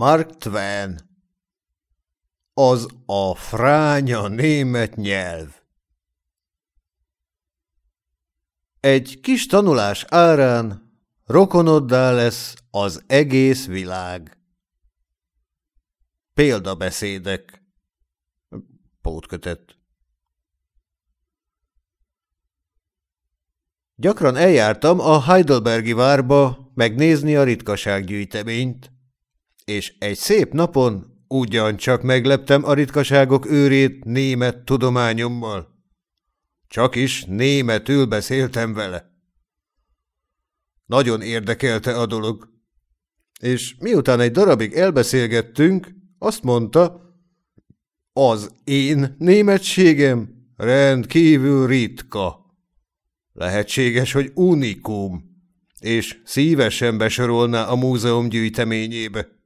Mark Twain. Az a fránya német nyelv. Egy kis tanulás árán rokonoddá lesz az egész világ. Példabeszédek. Pótkötet Gyakran eljártam a Heidelbergi várba megnézni a ritkasággyűjteményt, és egy szép napon ugyancsak megleptem a ritkaságok őrét német tudományommal. Csak is németül beszéltem vele. Nagyon érdekelte a dolog. És miután egy darabig elbeszélgettünk, azt mondta, az én németségem rendkívül ritka. Lehetséges, hogy unikum, és szívesen besorolná a múzeum gyűjteményébe.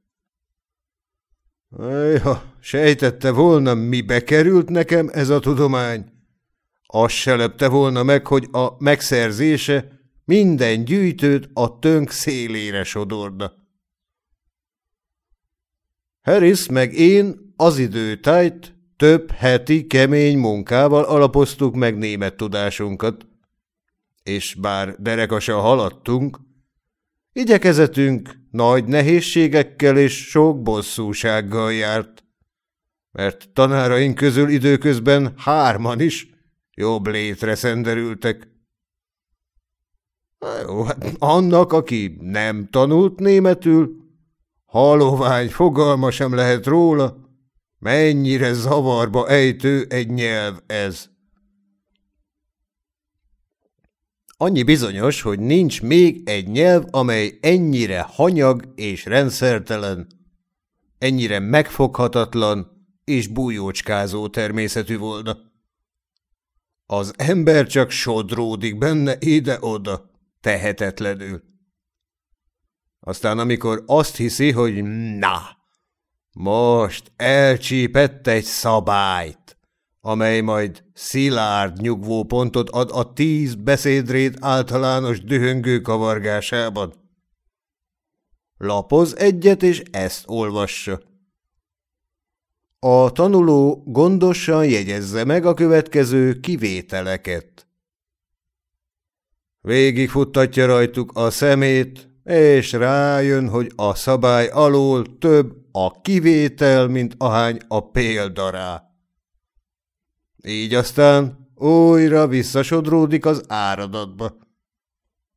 Ja, sejtette volna, mibe került nekem ez a tudomány. Azt se lepte volna meg, hogy a megszerzése minden gyűjtőt a tönk szélére sodorna. Harris meg én az időtájt több heti kemény munkával alapoztuk meg német tudásunkat, és bár derekasan haladtunk, igyekezetünk nagy nehézségekkel és sok bosszúsággal járt, mert tanáraink közül időközben hárman is jobb létre szenderültek. Jó, hát annak, aki nem tanult németül, halovány fogalma sem lehet róla, mennyire zavarba ejtő egy nyelv ez. Annyi bizonyos, hogy nincs még egy nyelv, amely ennyire hanyag és rendszertelen, ennyire megfoghatatlan és bújócskázó természetű volna. Az ember csak sodródik benne ide-oda, tehetetlenül. Aztán amikor azt hiszi, hogy na, most elcsípett egy szabályt, amely majd szilárd nyugvópontot ad a tíz beszédrét általános dühöngő kavargásában. Lapoz egyet, és ezt olvassa. A tanuló gondosan jegyezze meg a következő kivételeket. Végigfuttatja rajtuk a szemét, és rájön, hogy a szabály alól több a kivétel, mint ahány a példa rá. Így aztán újra visszasodródik az áradatba.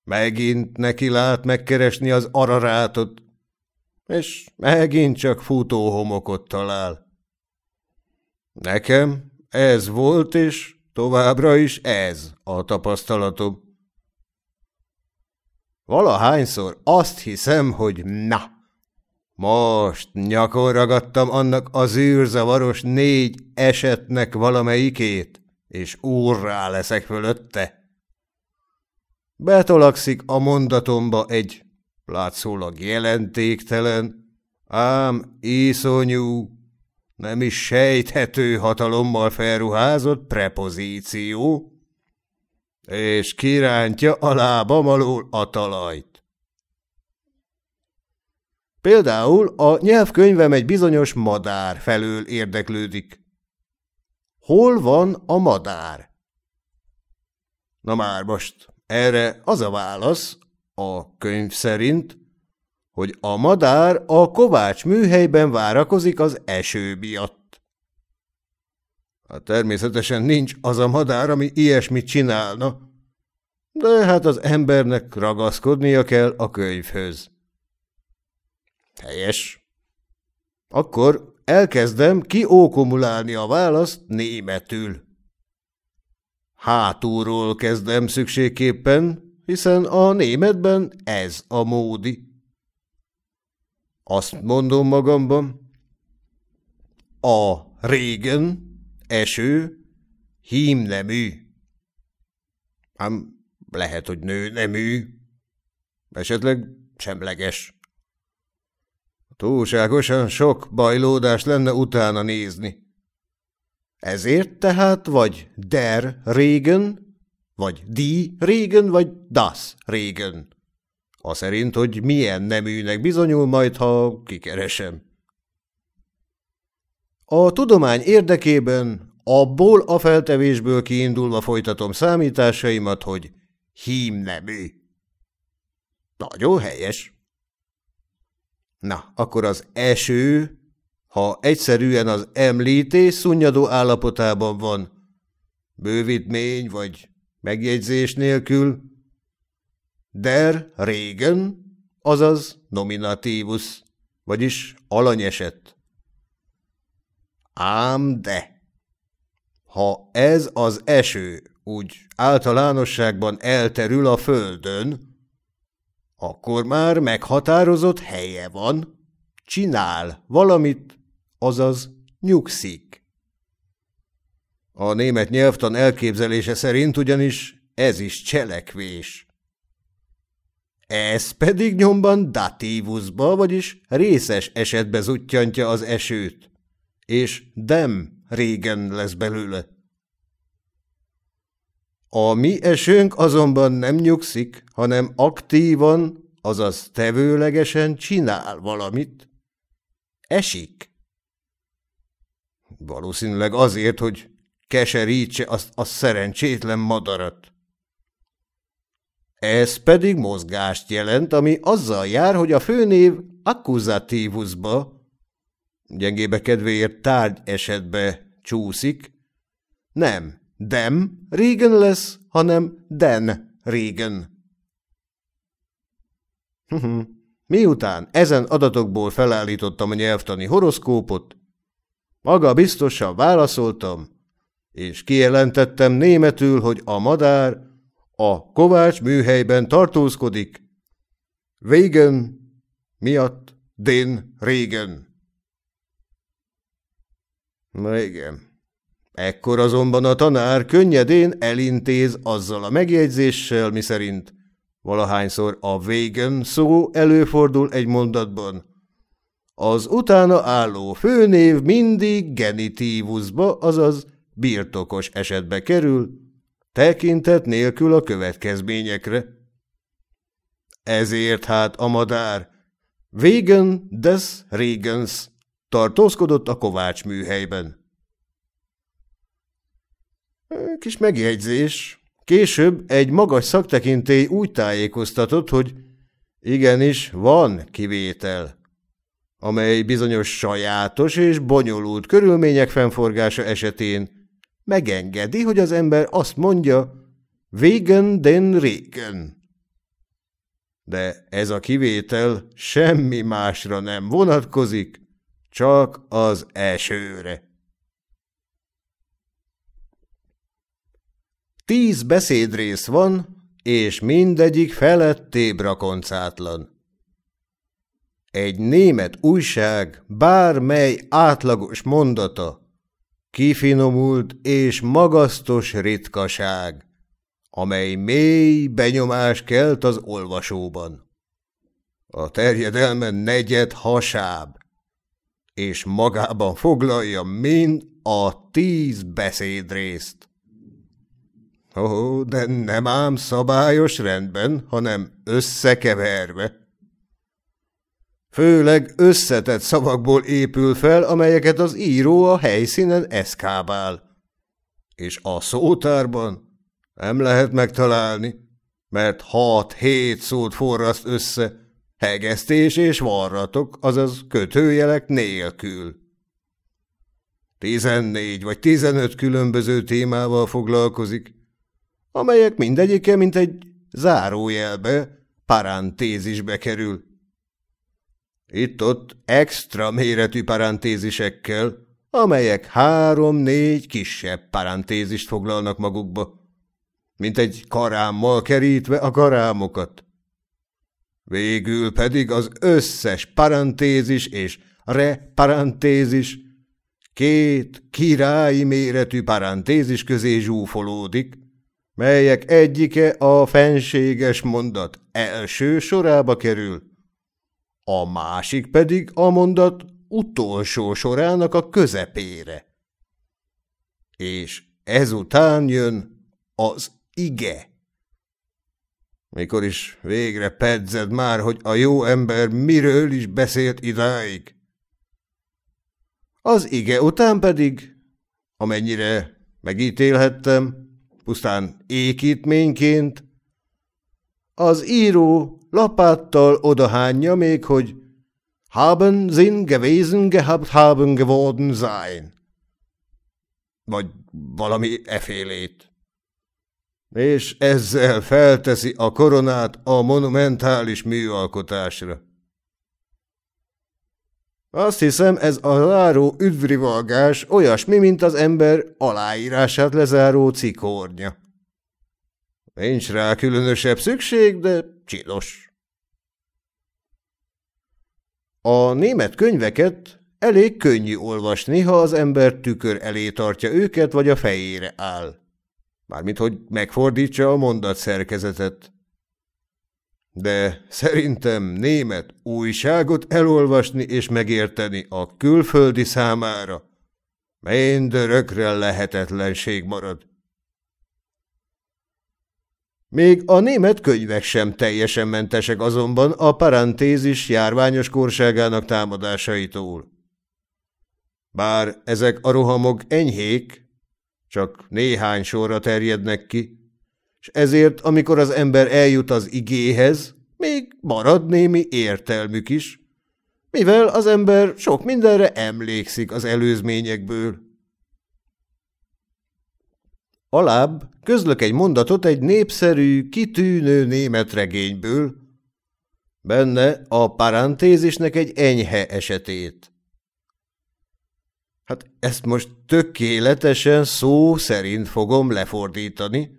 Megint neki lát megkeresni az ararátot, és megint csak futóhomokot talál. Nekem ez volt, és továbbra is ez a tapasztalatom. Valahányszor azt hiszem, hogy na, most nyakon ragadtam annak az űrzavaros négy esetnek valamelyikét, és úrrá leszek fölötte. Betolakszik a mondatomba egy látszólag jelentéktelen, ám iszonyú, nem is sejthető hatalommal felruházott prepozíció, és kirántja a lábam alól a talajt. Például a nyelvkönyvem egy bizonyos madár felől érdeklődik. Hol van a madár? Na már most, erre az a válasz, a könyv szerint, hogy a madár a kovács műhelyben várakozik az eső miatt. Hát természetesen nincs az a madár, ami ilyesmit csinálna, de hát az embernek ragaszkodnia kell a könyvhöz. Helyes. Akkor elkezdem kiókumulálni a választ németül. Hátulról kezdem szükségképpen, hiszen a németben ez a módi. Azt mondom magamban, a régen, eső, hímnemű. Ám lehet, hogy nő nemű, esetleg semleges. Túlságosan sok bajlódás lenne utána nézni. Ezért tehát vagy der régen, vagy die régen, vagy das régen. A szerint, hogy milyen neműnek bizonyul majd, ha kikeresem. A tudomány érdekében abból a feltevésből kiindulva folytatom számításaimat, hogy hímnemű. Nagyon helyes. Na, akkor az eső, ha egyszerűen az említés szunnyadó állapotában van, bővítmény vagy megjegyzés nélkül, der régen, azaz nominatívus, vagyis alanyeset. Ám de, ha ez az eső úgy általánosságban elterül a földön, akkor már meghatározott helye van, csinál valamit, azaz nyugszik. A német nyelvtan elképzelése szerint ugyanis ez is cselekvés. Ez pedig nyomban datívusba, vagyis részes esetbe zuttyantja az esőt, és dem régen lesz belőle. A mi esőnk azonban nem nyugszik, hanem aktívan, azaz tevőlegesen csinál valamit. Esik. Valószínűleg azért, hogy keserítse azt a szerencsétlen madarat. Ez pedig mozgást jelent, ami azzal jár, hogy a főnév akkuzatívusba, gyengébe kedvéért tárgy esetbe csúszik. Nem, dem régen lesz, hanem den régen. Miután ezen adatokból felállítottam a nyelvtani horoszkópot, maga biztosan válaszoltam, és kijelentettem németül, hogy a madár a Kovács műhelyben tartózkodik. Végen miatt den régen. Na igen. Ekkor azonban a tanár könnyedén elintéz azzal a megjegyzéssel, miszerint valahányszor a végen szó előfordul egy mondatban. Az utána álló főnév mindig genitívusba, azaz birtokos esetbe kerül, tekintet nélkül a következményekre. Ezért hát a madár Végen des Regens tartózkodott a Kovács műhelyben. Kis megjegyzés. Később egy magas szaktekintély úgy tájékoztatott, hogy igenis van kivétel, amely bizonyos sajátos és bonyolult körülmények fennforgása esetén megengedi, hogy az ember azt mondja, Wegen den Regen. De ez a kivétel semmi másra nem vonatkozik, csak az esőre. Tíz beszédrész van, és mindegyik felett brakoncátlan. Egy német újság bármely átlagos mondata kifinomult és magasztos ritkaság, amely mély benyomás kelt az olvasóban. A terjedelme negyed hasáb, és magában foglalja mind a tíz beszédrészt. Ó, de nem ám szabályos rendben, hanem összekeverve. Főleg összetett szavakból épül fel, amelyeket az író a helyszínen eszkábál. És a szótárban nem lehet megtalálni, mert hat-hét szót forraszt össze, hegesztés és varratok, azaz kötőjelek nélkül. Tizennégy vagy tizenöt különböző témával foglalkozik, amelyek mindegyike, mint egy zárójelbe, parantézisbe kerül. Itt-ott extra méretű parantézisekkel, amelyek három-négy kisebb parantézist foglalnak magukba, mint egy karámmal kerítve a karámokat. Végül pedig az összes parantézis és reparantézis két királyi méretű parantézis közé zsúfolódik, melyek egyike a fenséges mondat első sorába kerül, a másik pedig a mondat utolsó sorának a közepére. És ezután jön az ige. Mikor is végre pedzed már, hogy a jó ember miről is beszélt idáig? Az ige után pedig, amennyire megítélhettem, pusztán ékítményként, az író lapáttal odahányja még, hogy haben sind gewesen gehabt haben geworden sein. Vagy valami efélét. És ezzel felteszi a koronát a monumentális műalkotásra. Azt hiszem, ez a záró üdvrivalgás olyasmi, mint az ember aláírását lezáró cikornya. Nincs rá különösebb szükség, de csinos. A német könyveket elég könnyű olvasni, ha az ember tükör elé tartja őket, vagy a fejére áll. Mármint, hogy megfordítsa a mondat szerkezetet. De szerintem német újságot elolvasni és megérteni a külföldi számára mindörökre lehetetlenség marad. Még a német könyvek sem teljesen mentesek azonban a parantézis járványos korságának támadásaitól. Bár ezek a rohamok enyhék, csak néhány sorra terjednek ki, és ezért, amikor az ember eljut az igéhez, még marad némi értelmük is, mivel az ember sok mindenre emlékszik az előzményekből. Alább közlök egy mondatot egy népszerű, kitűnő német regényből, benne a parantézisnek egy enyhe esetét. Hát ezt most tökéletesen szó szerint fogom lefordítani,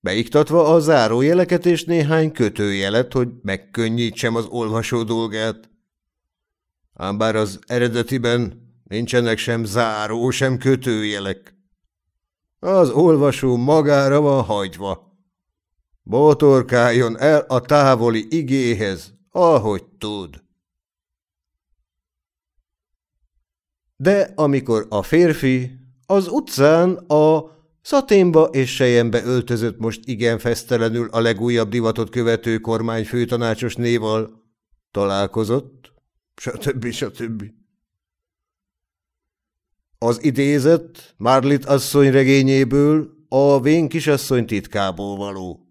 beiktatva a zárójeleket és néhány kötőjelet, hogy megkönnyítsem az olvasó dolgát. Ám bár az eredetiben nincsenek sem záró, sem kötőjelek. Az olvasó magára van hagyva. Botorkáljon el a távoli igéhez, ahogy tud. De amikor a férfi az utcán a szaténba és sejembe öltözött most igen fesztelenül a legújabb divatot követő kormányfőtanácsos néval találkozott, stb. stb. Az idézet Marlit asszony regényéből a vén kisasszony titkából való.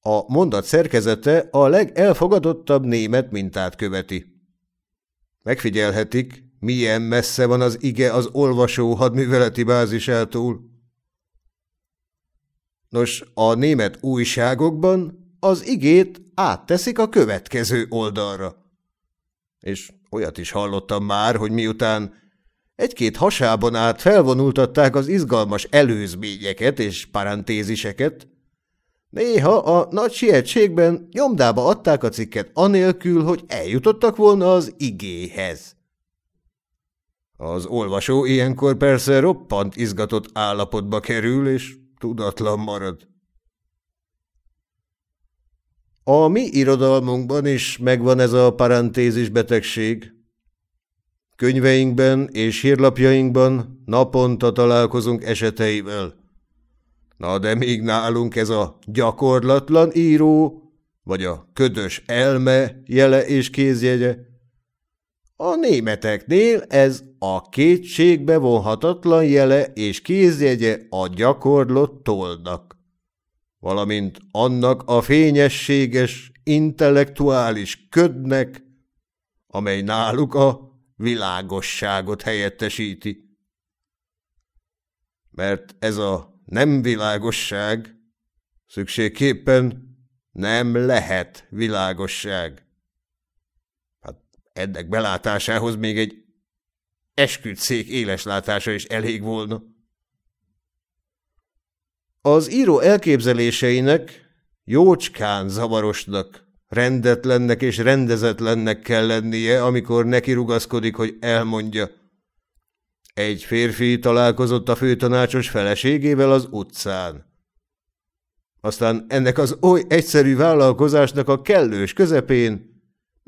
A mondat szerkezete a legelfogadottabb német mintát követi. Megfigyelhetik, milyen messze van az ige az olvasó hadműveleti bázisától. Nos, a német újságokban az igét átteszik a következő oldalra. És olyat is hallottam már, hogy miután egy-két hasában át felvonultatták az izgalmas előzményeket és parantéziseket. Néha a nagy sietségben nyomdába adták a cikket anélkül, hogy eljutottak volna az igéhez. Az olvasó ilyenkor persze roppant izgatott állapotba kerül, és tudatlan marad. A mi irodalmunkban is megvan ez a parantézis betegség, Könyveinkben és hírlapjainkban naponta találkozunk eseteivel. Na de még nálunk ez a gyakorlatlan író, vagy a ködös elme jele és kézjegye. A németeknél ez a kétségbe vonhatatlan jele és kézjegye a gyakorlott toldnak, valamint annak a fényességes, intellektuális ködnek, amely náluk a világosságot helyettesíti. Mert ez a nem világosság szükségképpen nem lehet világosság. Ennek belátásához még egy esküdszék éles látása is elég volna. Az író elképzeléseinek jócskán zavarosnak, Rendetlennek és rendezetlennek kell lennie, amikor neki rugaszkodik, hogy elmondja. Egy férfi találkozott a főtanácsos feleségével az utcán. Aztán ennek az oly egyszerű vállalkozásnak a kellős közepén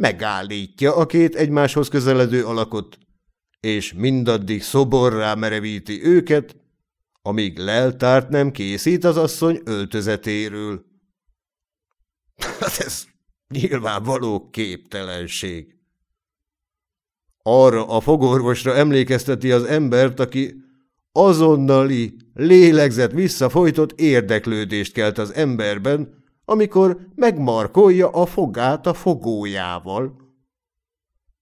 megállítja a két egymáshoz közeledő alakot, és mindaddig szoborrá merevíti őket, amíg leltárt nem készít az asszony öltözetéről. Hát ez Nyilvánvaló képtelenség. Arra a fogorvosra emlékezteti az embert, aki azonnali, lélegzett visszafolytott érdeklődést kelt az emberben, amikor megmarkolja a fogát a fogójával.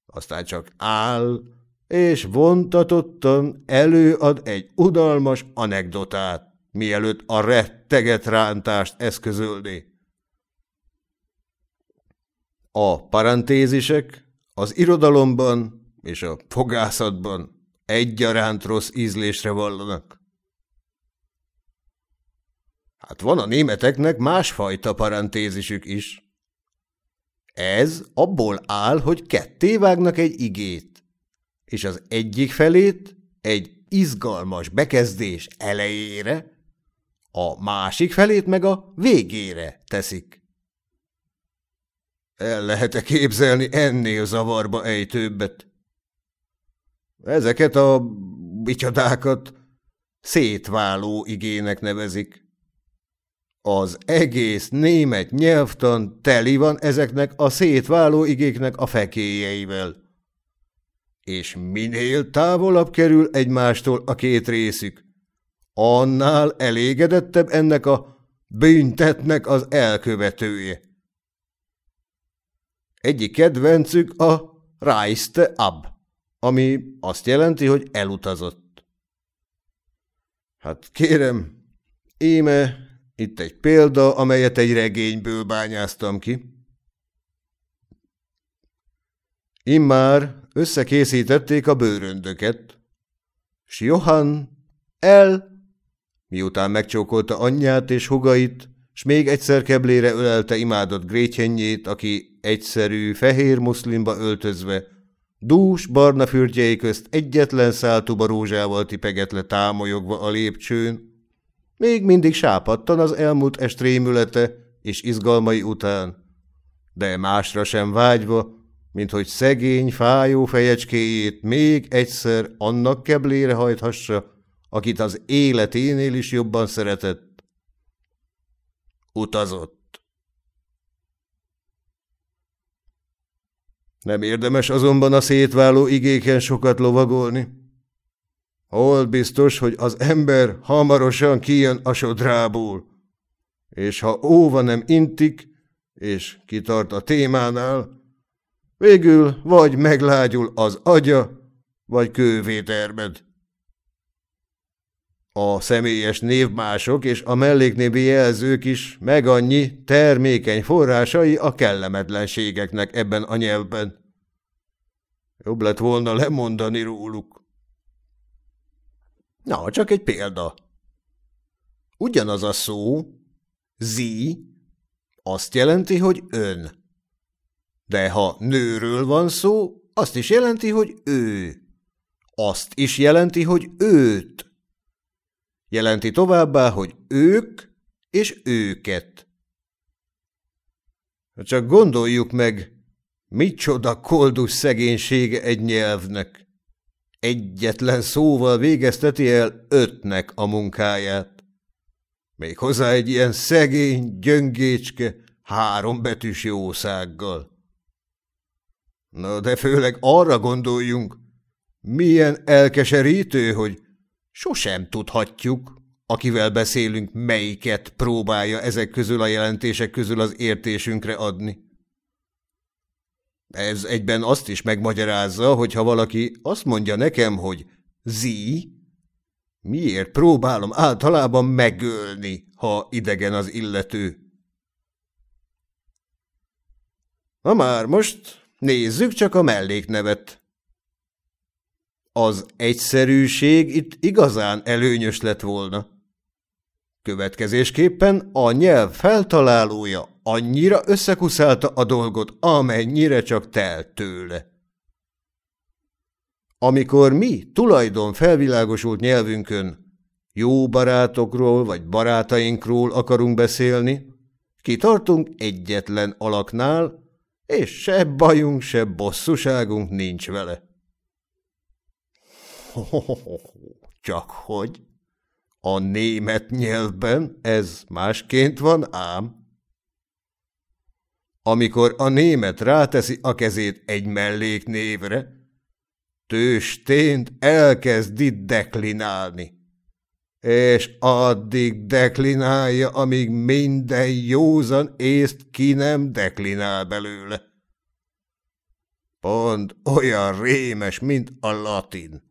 Aztán csak áll, és vontatottan előad egy udalmas anekdotát, mielőtt a retteget rántást eszközölné. A parantézisek az irodalomban és a fogászatban egyaránt rossz ízlésre vallanak. Hát van a németeknek másfajta parantézisük is. Ez abból áll, hogy ketté vágnak egy igét, és az egyik felét egy izgalmas bekezdés elejére, a másik felét meg a végére teszik. El lehet -e képzelni ennél zavarba ejtőbbet? Ezeket a bicsadákat szétváló igének nevezik. Az egész német nyelvtan teli van ezeknek a szétváló igéknek a fekéjeivel. És minél távolabb kerül egymástól a két részük, annál elégedettebb ennek a büntetnek az elkövetője. Egyik kedvencük a Reiste ab ami azt jelenti, hogy elutazott. Hát kérem, éme, itt egy példa, amelyet egy regényből bányáztam ki. Immár összekészítették a bőröndöket, s Johann el, miután megcsókolta anyját és hugait, s még egyszer keblére ölelte imádott grétjenjét, aki egyszerű, fehér muszlimba öltözve Dús, barna fürtjei közt egyetlen száltuba rózsával tipegett le támolyogva a lépcsőn, még mindig sápadtan az elmúlt est rémülete és izgalmai után, de másra sem vágyva, mint hogy szegény, fájó fejecskéjét még egyszer annak keblére hajthassa, akit az életénél is jobban szeretett. Utazott. Nem érdemes azonban a szétváló igéken sokat lovagolni. Hol biztos, hogy az ember hamarosan kijön a sodrából, és ha óva nem intik, és kitart a témánál, végül vagy meglágyul az agya, vagy kővé termed. A személyes névmások és a melléknévi jelzők is meg annyi termékeny forrásai a kellemetlenségeknek ebben a nyelvben. Jobb lett volna lemondani róluk. Na, csak egy példa. Ugyanaz a szó, zi, azt jelenti, hogy ön. De ha nőről van szó, azt is jelenti, hogy ő. Azt is jelenti, hogy őt. Jelenti továbbá, hogy ők és őket. Csak gondoljuk meg, micsoda koldus szegénysége egy nyelvnek. Egyetlen szóval végezteti el ötnek a munkáját. Még hozzá egy ilyen szegény, gyöngécske, három betűs jószággal. Na, de főleg arra gondoljunk, milyen elkeserítő, hogy Sosem tudhatjuk, akivel beszélünk, melyiket próbálja ezek közül a jelentések közül az értésünkre adni. Ez egyben azt is megmagyarázza, hogy ha valaki azt mondja nekem, hogy zi, miért próbálom általában megölni, ha idegen az illető. Na már most nézzük csak a melléknevet. Az egyszerűség itt igazán előnyös lett volna. Következésképpen a nyelv feltalálója annyira összekuszálta a dolgot, amennyire csak telt tőle. Amikor mi tulajdon felvilágosult nyelvünkön jó barátokról vagy barátainkról akarunk beszélni, kitartunk egyetlen alaknál, és se bajunk, se bosszúságunk nincs vele. Csak hogy a német nyelvben ez másként van ám. Amikor a német ráteszi a kezét egy melléknévre, tőstént elkezd itt deklinálni. És addig deklinálja, amíg minden józan észt ki nem deklinál belőle. Pont olyan rémes, mint a latin.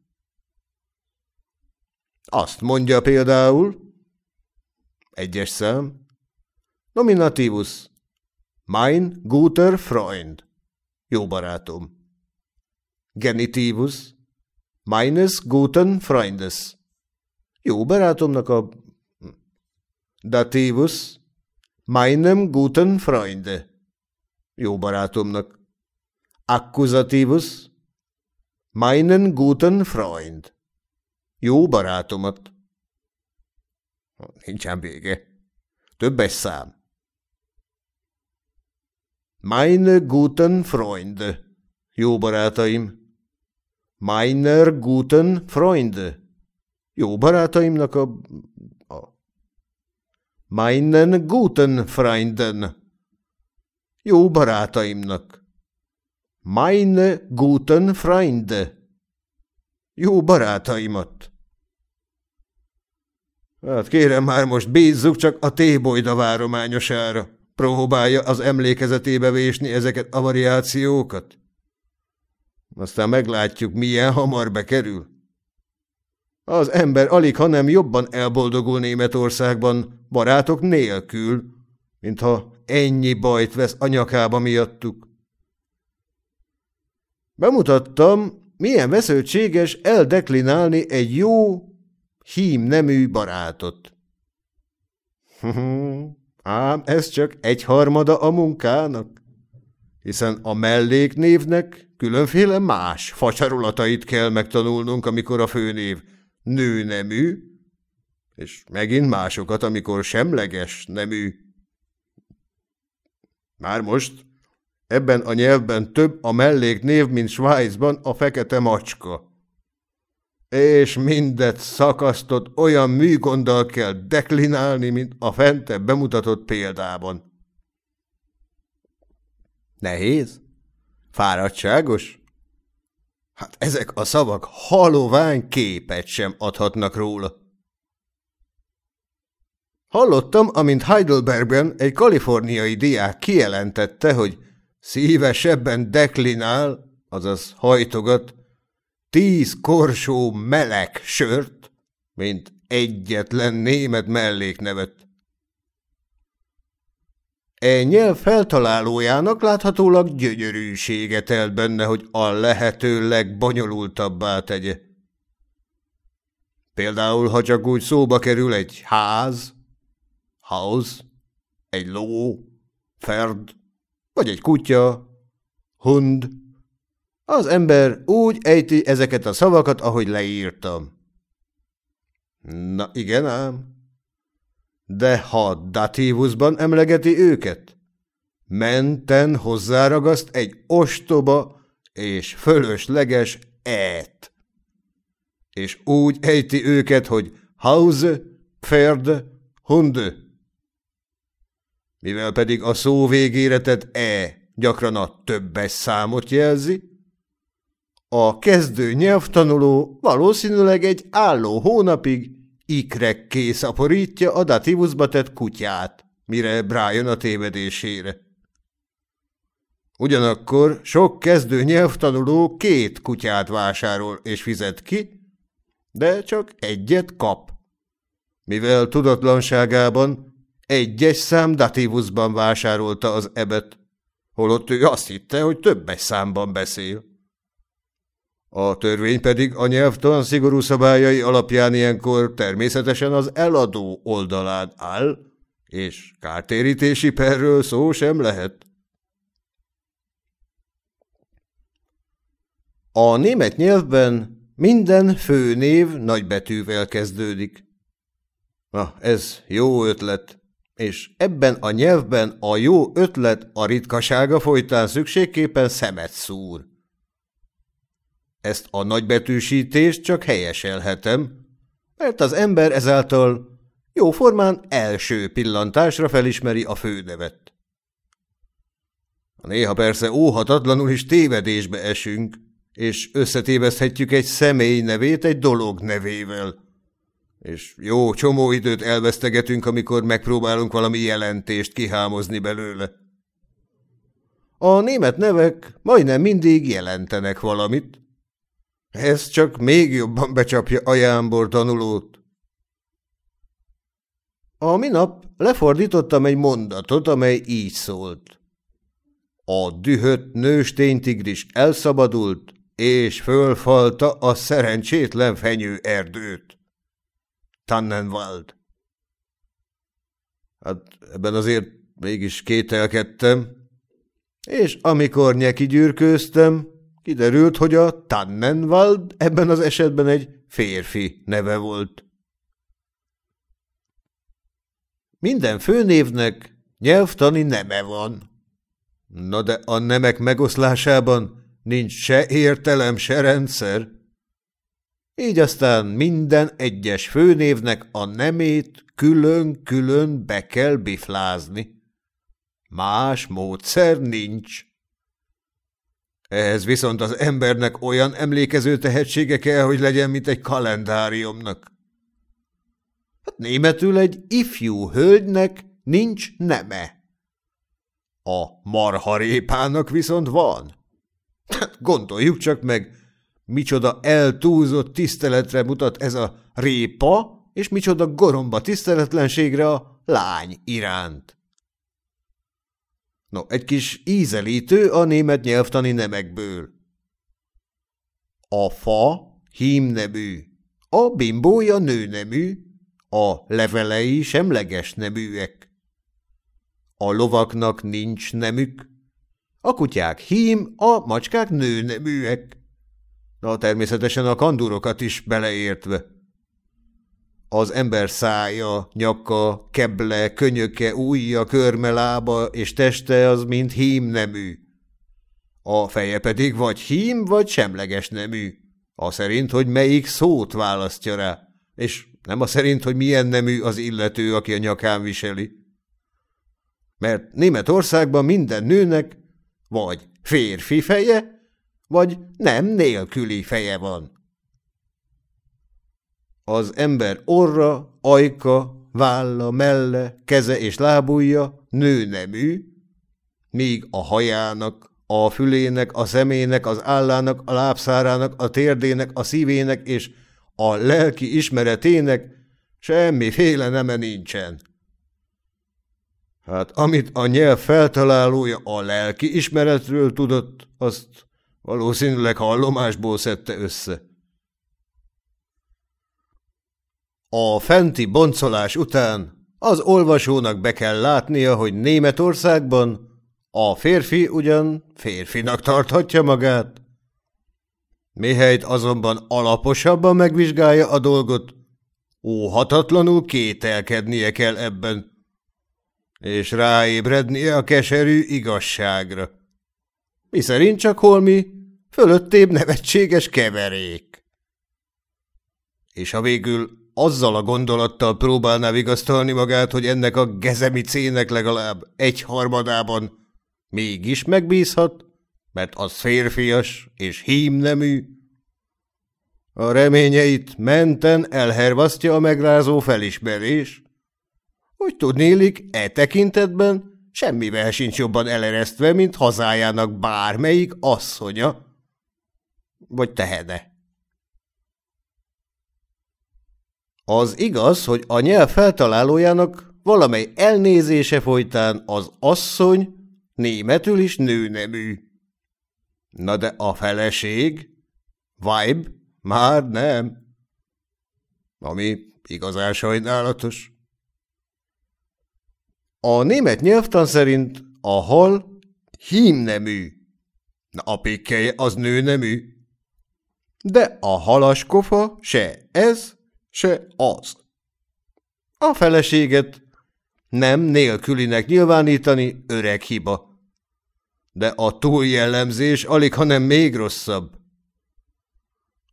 Azt mondja például, egyes szám, nominativus, mein guter Freund, jó barátom. Genitivus, meines guten Freundes, jó barátomnak a dativus, meinem guten Freunde, jó barátomnak. Accusativus, meinen guten Freund. Jó barátomat. Nincsen vége. Többes szám. Meine guten Freunde. Jó barátaim. Meiner guten Freunde. Jó barátaimnak a... a meinen guten Freunden. Jó barátaimnak. Meine guten Freunde. Jó barátaimat. Hát kérem már most bízzuk csak a tébolyda várományosára. Próbálja az emlékezetébe vésni ezeket a variációkat. Aztán meglátjuk, milyen hamar bekerül. Az ember alig, hanem jobban elboldogul Németországban, barátok nélkül, mintha ennyi bajt vesz anyakába miattuk. Bemutattam, milyen vesződtséges eldeklinálni egy jó, hím nemű barátot. Ám ez csak egyharmada a munkának, hiszen a melléknévnek különféle más facsarulatait kell megtanulnunk, amikor a főnév nőnemű, és megint másokat, amikor semleges nemű. Már most Ebben a nyelvben több a melléknév, mint Svájcban a fekete macska. És mindet szakasztott olyan műgonddal kell deklinálni, mint a fentebb bemutatott példában. Nehéz? Fáradtságos? Hát ezek a szavak halovány képet sem adhatnak róla. Hallottam, amint Heidelbergben egy kaliforniai diák kijelentette, hogy szívesebben deklinál, azaz hajtogat, tíz korsó meleg sört, mint egyetlen német melléknevet. E nyelv feltalálójának láthatólag gyönyörűsége telt benne, hogy a lehető legbonyolultabbá tegye. Például, ha csak úgy szóba kerül egy ház, house, egy ló, ferd, vagy egy kutya, hund. Az ember úgy ejti ezeket a szavakat, ahogy leírtam. Na igen ám. De ha datívusban emlegeti őket, menten hozzáragaszt egy ostoba és fölösleges et. És úgy ejti őket, hogy Hause, Pferd, Hunde. Mivel pedig a szó végére tett e gyakran a többes számot jelzi, a kezdő nyelvtanuló valószínűleg egy álló hónapig ikrekké szaporítja a dativusba tett kutyát, mire Brian a tévedésére. Ugyanakkor sok kezdő nyelvtanuló két kutyát vásárol és fizet ki, de csak egyet kap, mivel tudatlanságában egyes szám datívusban vásárolta az ebet, holott ő azt hitte, hogy többes számban beszél. A törvény pedig a nyelvtan szigorú szabályai alapján ilyenkor természetesen az eladó oldalán áll, és kártérítési perről szó sem lehet. A német nyelvben minden főnév nagybetűvel kezdődik. Na, ez jó ötlet és ebben a nyelvben a jó ötlet a ritkasága folytán szükségképpen szemet szúr. Ezt a nagybetűsítést csak helyeselhetem, mert az ember ezáltal jóformán első pillantásra felismeri a főnevet. Néha persze óhatatlanul is tévedésbe esünk, és összetéveszthetjük egy személy nevét egy dolog nevével. És jó csomó időt elvesztegetünk, amikor megpróbálunk valami jelentést kihámozni belőle. A német nevek majdnem mindig jelentenek valamit. Ez csak még jobban becsapja a jámbor tanulót. A minap lefordítottam egy mondatot, amely így szólt. A dühött nősténytigris elszabadult, és fölfalta a szerencsétlen fenyő erdőt. Tannenwald. Hát ebben azért mégis kételkedtem, és amikor nyeki gyűrkőztem, kiderült, hogy a Tannenwald ebben az esetben egy férfi neve volt. Minden főnévnek nyelvtani neme van. Na de a nemek megoszlásában nincs se értelem, se rendszer. Így aztán minden egyes főnévnek a nemét külön-külön be kell biflázni. Más módszer nincs. Ehhez viszont az embernek olyan emlékező tehetsége kell, hogy legyen, mint egy kalendáriumnak. Hát németül egy ifjú hölgynek nincs neme. A marharépának viszont van. Hát gondoljuk csak meg, micsoda eltúlzott tiszteletre mutat ez a répa, és micsoda goromba tiszteletlenségre a lány iránt. No, egy kis ízelítő a német nyelvtani nemekből. A fa hímnemű, a bimbója nőnemű, a levelei semleges neműek. A lovaknak nincs nemük, a kutyák hím, a macskák nőneműek. Na, természetesen a kandurokat is beleértve. Az ember szája, nyaka, keble, könyöke, ujja, körme, lába és teste az mind hím nemű. A feje pedig vagy hím, vagy semleges nemű. A szerint, hogy melyik szót választja rá, és nem a szerint, hogy milyen nemű az illető, aki a nyakán viseli. Mert Németországban minden nőnek vagy férfi feje, vagy nem nélküli feje van. Az ember orra, ajka, válla, melle, keze és lábúja nőnemű, míg a hajának, a fülének, a szemének, az állának, a lábszárának, a térdének, a szívének és a lelki ismeretének semmiféle neme nincsen. Hát amit a nyelv feltalálója a lelki ismeretről tudott, azt valószínűleg hallomásból szedte össze. A fenti boncolás után az olvasónak be kell látnia, hogy Németországban a férfi ugyan férfinak tarthatja magát. Mihelyt azonban alaposabban megvizsgálja a dolgot, óhatatlanul kételkednie kell ebben, és ráébrednie a keserű igazságra. Mi szerint csak holmi fölöttébb nevetséges keverék. És ha végül azzal a gondolattal próbálná vigasztalni magát, hogy ennek a gezemicének legalább egy harmadában mégis megbízhat, mert az férfias és hímnemű. A reményeit menten elhervasztja a megrázó felismerés, hogy tudnélik, e tekintetben semmivel sincs jobban eleresztve, mint hazájának bármelyik asszonya, vagy tehene. Az igaz, hogy a nyelv feltalálójának valamely elnézése folytán az asszony németül is nőnemű. Na de a feleség, Weib, már nem. Ami igazán sajnálatos. A német nyelvtan szerint a hal hímnemű. Na a pikkelye az nőnemű. De a halaskofa se ez, se az. A feleséget nem nélkülinek nyilvánítani öreg hiba. De a túljellemzés alig, hanem még rosszabb.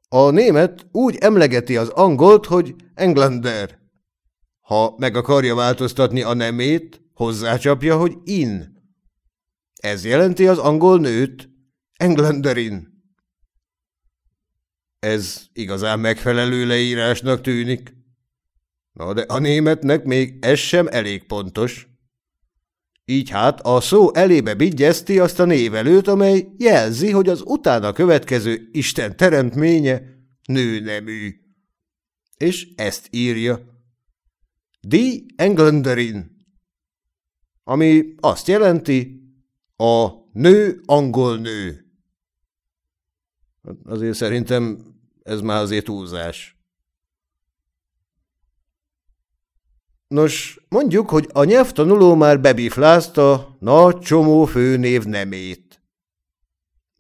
A német úgy emlegeti az angolt, hogy Englander. Ha meg akarja változtatni a nemét, hozzácsapja, hogy in. Ez jelenti az angol nőt, Englanderin. Ez igazán megfelelő leírásnak tűnik. Na de a németnek még ez sem elég pontos. Így hát a szó elébe bigyezti azt a névelőt, amely jelzi, hogy az utána következő Isten teremtménye nőnemű. És ezt írja. Die Engländerin, ami azt jelenti, a nő angol nő. Azért szerintem ez már azért túlzás. Nos, mondjuk, hogy a nyelvtanuló már bebiflázta nagy csomó főnév nemét.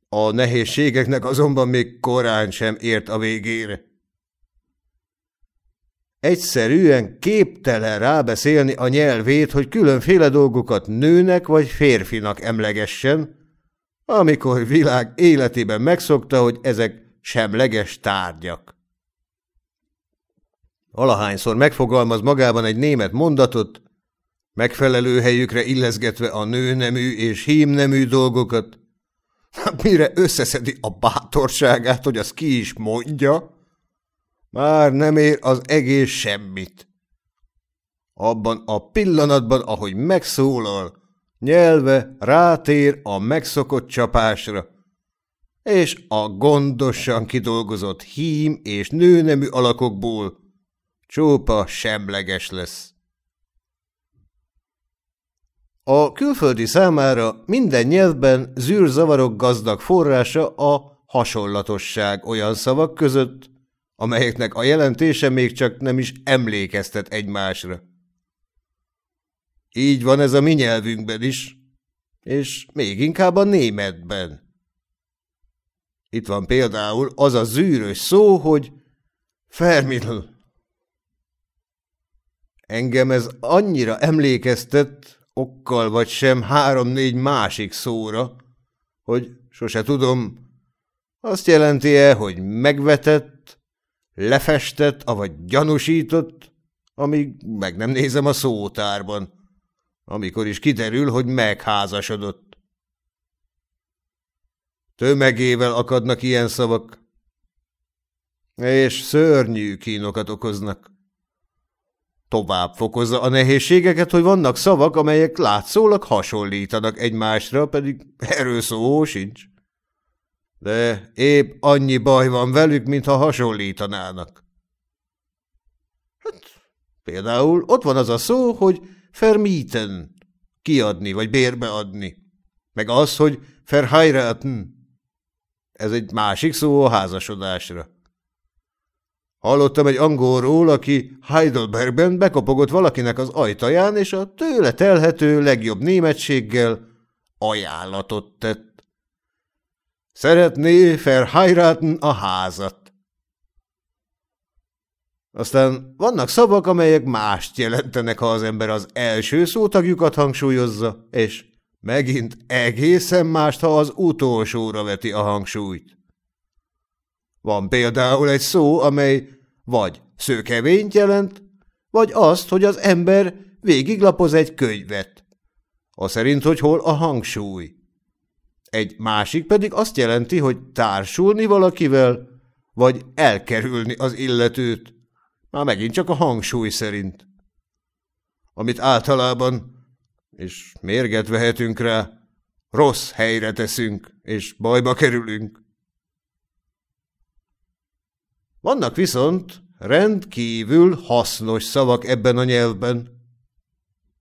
A nehézségeknek azonban még korán sem ért a végére. Egyszerűen képtelen rábeszélni a nyelvét, hogy különféle dolgokat nőnek vagy férfinak emlegessen, amikor világ életében megszokta, hogy ezek semleges tárgyak. Alahányszor megfogalmaz magában egy német mondatot, megfelelő helyükre illeszgetve a nőnemű és hímnemű dolgokat, mire összeszedi a bátorságát, hogy az ki is mondja, már nem ér az egész semmit. Abban a pillanatban, ahogy megszólal, nyelve rátér a megszokott csapásra, és a gondosan kidolgozott hím és nőnemű alakokból Csópa semleges lesz. A külföldi számára minden nyelvben zűrzavarok gazdag forrása a hasonlatosság olyan szavak között, amelyeknek a jelentése még csak nem is emlékeztet egymásra. Így van ez a mi nyelvünkben is, és még inkább a németben. Itt van például az a zűrös szó, hogy fermitl. Engem ez annyira emlékeztet, okkal vagy sem, három-négy másik szóra, hogy sose tudom, azt jelenti-e, hogy megvetett, lefestett, avagy gyanúsított, amíg meg nem nézem a szótárban, amikor is kiderül, hogy megházasodott. Tömegével akadnak ilyen szavak, és szörnyű kínokat okoznak. Tovább fokozza a nehézségeket, hogy vannak szavak, amelyek látszólag hasonlítanak egymásra, pedig erről szó sincs. De épp annyi baj van velük, mintha hasonlítanának. Hát, például ott van az a szó, hogy vermieten, kiadni vagy bérbeadni, meg az, hogy verheiraten. Ez egy másik szó a házasodásra. Hallottam egy angolról, aki Heidelbergben bekopogott valakinek az ajtaján, és a tőle telhető legjobb németséggel ajánlatot tett. Szeretné verheiraten a házat. Aztán vannak szavak, amelyek mást jelentenek, ha az ember az első szótagjukat hangsúlyozza, és megint egészen mást, ha az utolsóra veti a hangsúlyt. Van például egy szó, amely vagy szőkevényt jelent, vagy azt, hogy az ember végiglapoz egy könyvet. A szerint, hogy hol a hangsúly. Egy másik pedig azt jelenti, hogy társulni valakivel, vagy elkerülni az illetőt. Már megint csak a hangsúly szerint. Amit általában, és mérget vehetünk rá, rossz helyre teszünk, és bajba kerülünk. Vannak viszont rendkívül hasznos szavak ebben a nyelvben.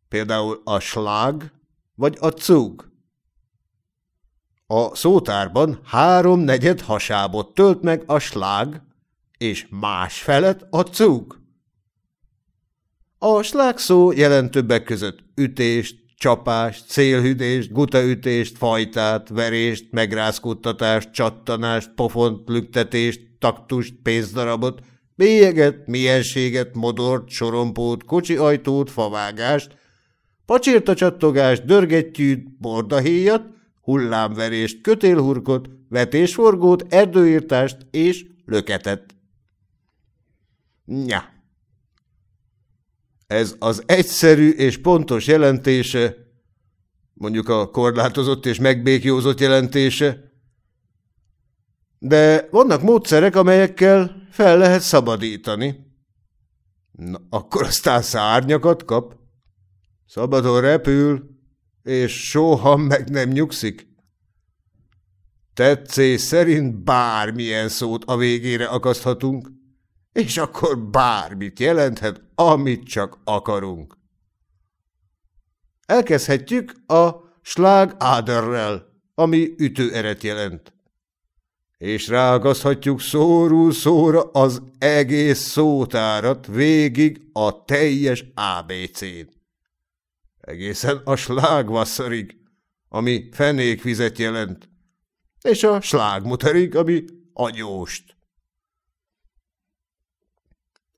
Például a slag vagy a cug. A szótárban három negyed hasábot tölt meg a slag, és más felet a cug. A slag szó jelent többek között ütést, csapást, célhüdést, gutaütést, fajtát, verést, megrázkódtatást, csattanást, pofont, lüktetést, taktust, pénzdarabot, bélyeget, mienséget, modort, sorompót, kocsi ajtót, favágást, pacsirtacsattogást, dörgettyűt, bordahéjat, hullámverést, kötélhurkot, vetésforgót, erdőírtást és löketet. Nya. Ez az egyszerű és pontos jelentése, mondjuk a korlátozott és megbékjózott jelentése, De vannak módszerek, amelyekkel fel lehet szabadítani. Na, akkor aztán szárnyakat kap. Szabadon repül, és soha meg nem nyugszik. Tetszés szerint bármilyen szót a végére akaszthatunk, és akkor bármit jelenthet, amit csak akarunk. Elkezdhetjük a Schlagaderrel, ami ütőeret jelent. És rágaszhatjuk szórul szóra az egész szótárat végig a teljes ABC-n. Egészen a slágvassarig, ami fenékvizet jelent, és a slágmuterig, ami agyóst.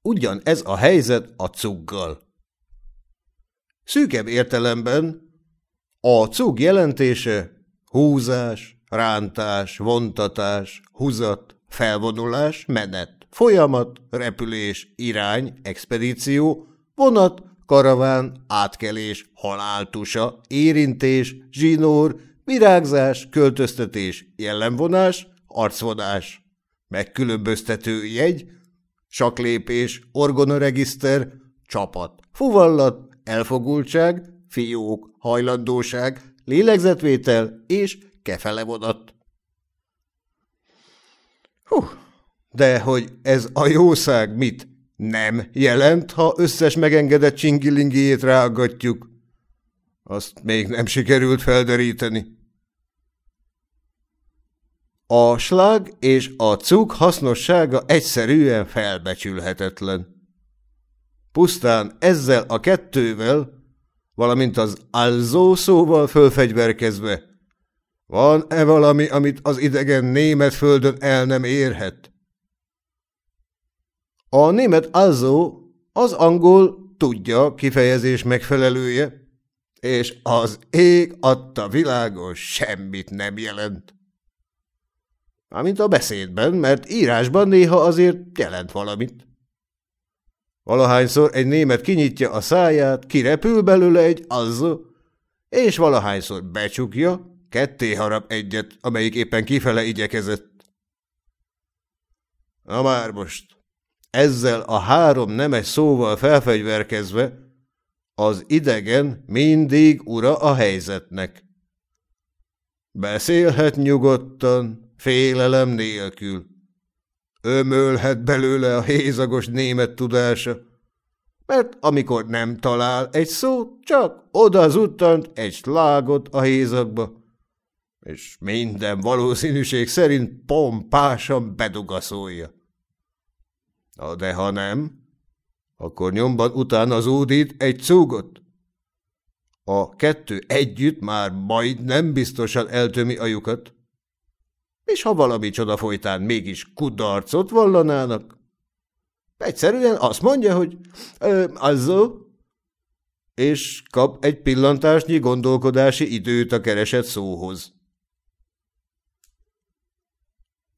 Ugyan ez a helyzet a cuggal. Szűkebb értelemben a cug jelentése húzás, rántás, vontatás, húzat, felvonulás, menet, folyamat, repülés, irány, expedíció, vonat, karaván, átkelés, haláltusa, érintés, zsinór, virágzás, költöztetés, jellemvonás, arcvonás, megkülönböztető jegy, saklépés, orgonoregiszter, csapat, fuvallat, elfogultság, fiók, hajlandóság, lélegzetvétel és kefelevonat. Hú, de hogy ez a jószág mit nem jelent, ha összes megengedett csingilingiét ráaggatjuk, azt még nem sikerült felderíteni. A slag és a cuk hasznossága egyszerűen felbecsülhetetlen. Pusztán ezzel a kettővel, valamint az alzó szóval fölfegyverkezve, van-e valami, amit az idegen német földön el nem érhet? A német alzó az angol tudja kifejezés megfelelője, és az ég adta világos semmit nem jelent. Amint a beszédben, mert írásban néha azért jelent valamit. Valahányszor egy német kinyitja a száját, kirepül belőle egy azzó, és valahányszor becsukja, ketté harap egyet, amelyik éppen kifele igyekezett. Na már most, ezzel a három nemes szóval felfegyverkezve, az idegen mindig ura a helyzetnek. Beszélhet nyugodtan, félelem nélkül. Ömölhet belőle a hézagos német tudása, mert amikor nem talál egy szót, csak oda zuttant egy slágot a hézagba, és minden valószínűség szerint pompásan bedugaszolja. Na de ha nem, akkor nyomban utána zúdít egy cúgot. A kettő együtt már majd nem biztosan eltömi a lyukat. És ha valami csoda folytán mégis kudarcot vallanának, egyszerűen azt mondja, hogy azzó, és kap egy pillantásnyi gondolkodási időt a keresett szóhoz.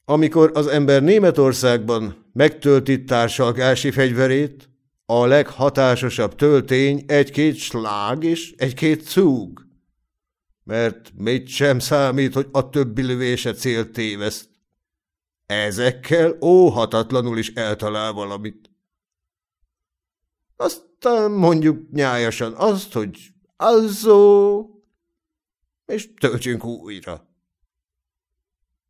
Amikor az ember Németországban megtölti társalgási fegyverét, a leghatásosabb töltény egy-két slág és egy-két cúg. Mert mit sem számít, hogy a többi lövése célt téveszt. Ezekkel óhatatlanul is eltalál valamit. Aztán mondjuk nyájasan azt, hogy azó, és töltsünk újra.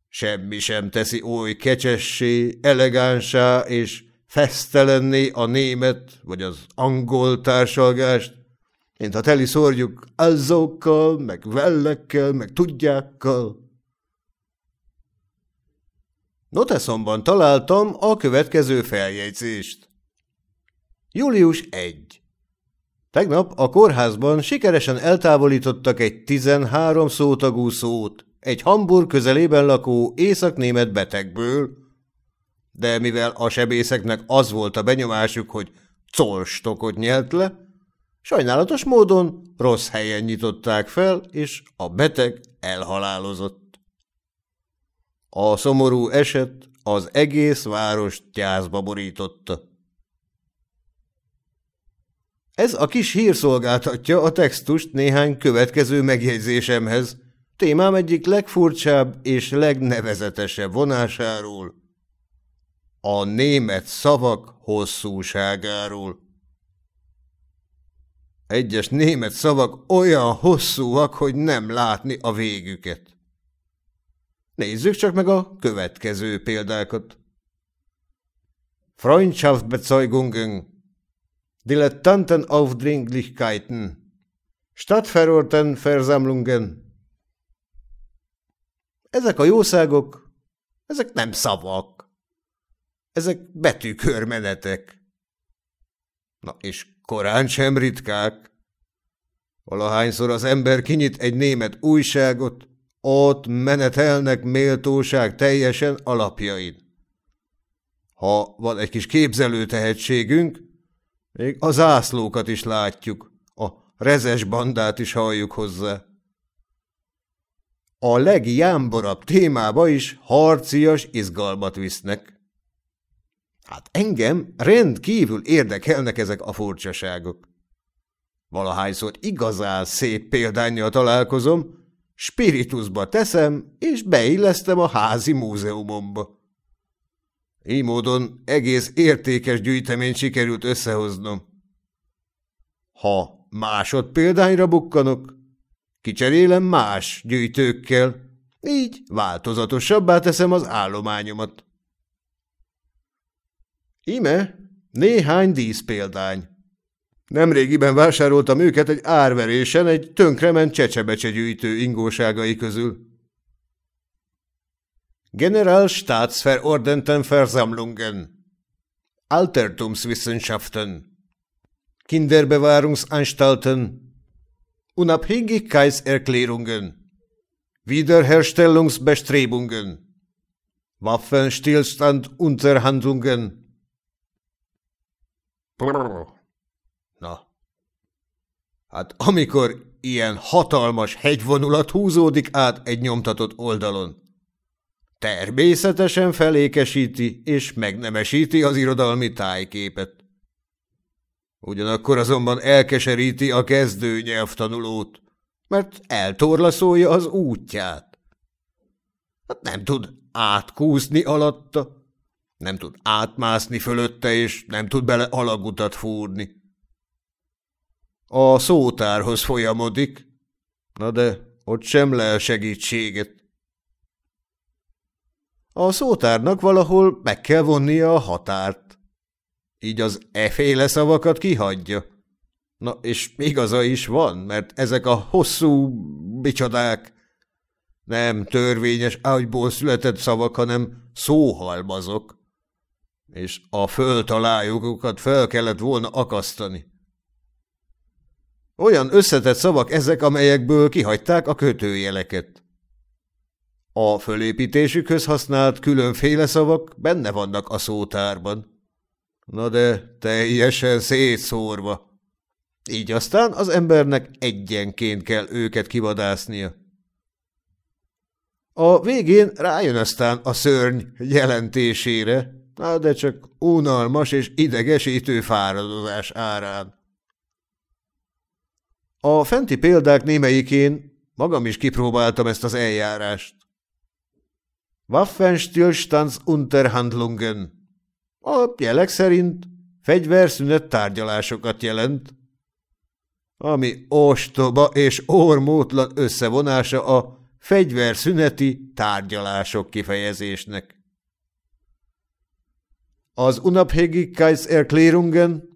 Semmi sem teszi oly kecsessé, elegánsá és fesztelenné a német vagy az angol társalgást, mint ha teli szórjuk azzókkal, meg vellekkel, meg tudjákkal. Noteszomban találtam a következő feljegyzést. Július 1. Tegnap a kórházban sikeresen eltávolítottak egy 13 szótagú szót, egy Hamburg közelében lakó északnémet betegből, de mivel a sebészeknek az volt a benyomásuk, hogy colstokot nyelt le, sajnálatos módon rossz helyen nyitották fel, és a beteg elhalálozott. A szomorú eset az egész város gyászba borította. Ez a kis hír szolgáltatja a textust néhány következő megjegyzésemhez, témám egyik legfurcsább és legnevezetesebb vonásáról, a német szavak hosszúságáról. Egyes német szavak olyan hosszúak, hogy nem látni a végüket. Nézzük csak meg a következő példákat. Freundschaftsbezeugungen, Dilettanten Aufdringlichkeiten, Stadtverorten. Ezek a jószágok, ezek nem szavak. Ezek betűkörmenetek. Na és korán sem ritkák. Valahányszor az ember kinyit egy német újságot, ott menetelnek méltóság teljesen alapjain. Ha van egy kis képzelő tehetségünk, még a zászlókat is látjuk, a rezes bandát is halljuk hozzá. A legjámborabb témába is harcias izgalmat visznek. Hát engem rendkívül érdekelnek ezek a furcsaságok. Valahányszor igazán szép példányjal találkozom, spiritusba teszem, és beillesztem a házi múzeumomba. Így módon egész értékes gyűjteményt sikerült összehoznom. Ha másodpéldányra bukkanok, kicserélem más gyűjtőkkel, így változatosabbá teszem az állományomat. Ime néhány díszpéldány. Nemrégiben vásároltam őket egy árverésen egy tönkrement csecsebecse ingóságai közül. General Staatsverordneten Versammlungen. Altertumswissenschaften. Kinderbewahrungsanstalten. Unabhängigkeitserklärungen Wiederherstellungsbestrebungen. Waffenstillstand Unterhandlungen Na, hát amikor ilyen hatalmas hegyvonulat húzódik át egy nyomtatott oldalon, természetesen felékesíti és megnemesíti az irodalmi tájképet. Ugyanakkor azonban elkeseríti a kezdő nyelvtanulót, mert eltorlaszolja az útját. Hát nem tud átkúszni alatta, nem tud átmászni fölötte, és nem tud bele alagutat fúrni. A szótárhoz folyamodik, na de ott sem lel segítséget. A szótárnak valahol meg kell vonnia a határt. Így az eféle szavakat kihagyja. Na, és igaza is van, mert ezek a hosszú bicsodák nem törvényes ágyból született szavak, hanem szóhalmazok és a föltaláljukat fel kellett volna akasztani. Olyan összetett szavak ezek, amelyekből kihagyták a kötőjeleket. A fölépítésükhöz használt különféle szavak benne vannak a szótárban. Na de teljesen szétszórva. Így aztán az embernek egyenként kell őket kivadásznia. A végén rájön aztán a szörny jelentésére, Na, de csak unalmas és idegesítő fáradozás árán. A fenti példák némelyikén magam is kipróbáltam ezt az eljárást. Waffenstillstands Unterhandlungen. A jelek szerint fegyverszünet tárgyalásokat jelent, ami ostoba és ormótlan összevonása a fegyverszüneti tárgyalások kifejezésnek. Az Unabhängigkeitserklärungen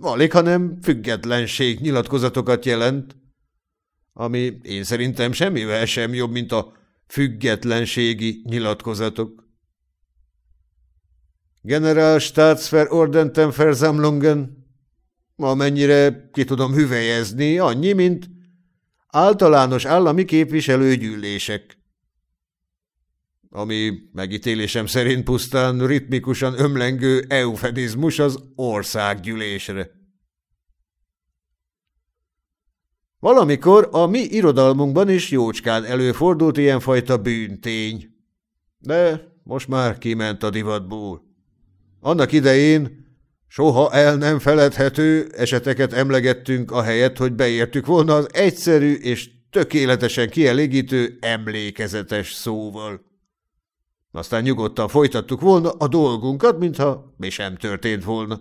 alig, hanem függetlenség nyilatkozatokat jelent, ami én szerintem semmivel sem jobb, mint a függetlenségi nyilatkozatok. General Staatsverordneten Versammlungen, amennyire ki tudom hüvelyezni, annyi, mint általános állami képviselőgyűlések ami megítélésem szerint pusztán ritmikusan ömlengő eufedizmus az országgyűlésre. Valamikor a mi irodalmunkban is jócskán előfordult ilyenfajta bűntény, de most már kiment a divatból. Annak idején soha el nem feledhető eseteket emlegettünk a helyet, hogy beértük volna az egyszerű és tökéletesen kielégítő, emlékezetes szóval. Aztán nyugodtan folytattuk volna a dolgunkat, mintha mi sem történt volna.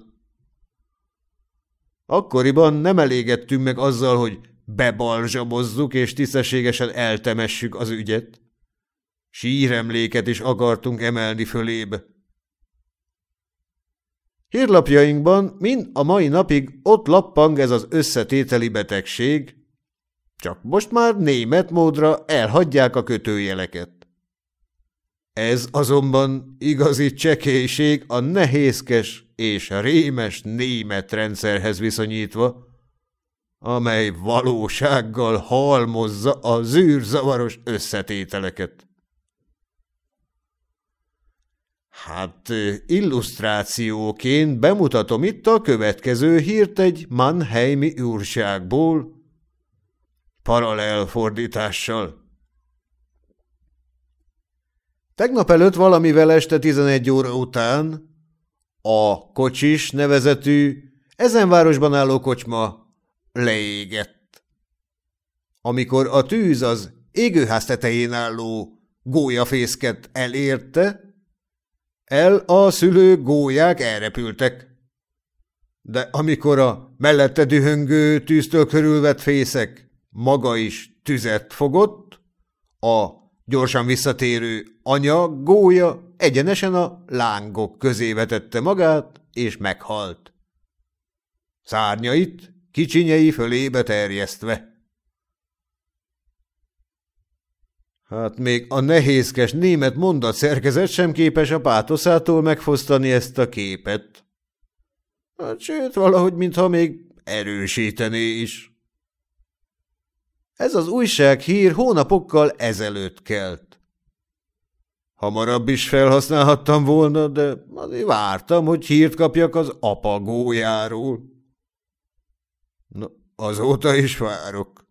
Akkoriban nem elégettünk meg azzal, hogy bebalzsamozzuk és tisztességesen eltemessük az ügyet. Síremléket is akartunk emelni fölébe. Hírlapjainkban mind a mai napig ott lappang ez az összetételi betegség, csak most már német módra elhagyják a kötőjeleket. Ez azonban igazi csekélység a nehézkes és rémes német rendszerhez viszonyítva, amely valósággal halmozza a zűrzavaros összetételeket. Hát illusztrációként bemutatom itt a következő hírt egy Mannheimi úrságból, paralel fordítással. Tegnap előtt valamivel este 11 óra után a kocsis nevezetű, ezen városban álló kocsma leégett. Amikor a tűz az égőház tetején álló gólyafészket elérte, el a szülő gólyák elrepültek. De amikor a mellette dühöngő tűztől körülvett fészek maga is tüzet fogott, a Gyorsan visszatérő anya gólya egyenesen a lángok közé vetette magát, és meghalt. Szárnyait kicsinyei fölébe terjesztve. Hát még a nehézkes német mondat szerkezet sem képes a pátoszától megfosztani ezt a képet. Hát, sőt, valahogy mintha még erősítené is. Ez az újság hír hónapokkal ezelőtt kelt. Hamarabb is felhasználhattam volna, de azért vártam, hogy hírt kapjak az apagójáról. Na, azóta is várok.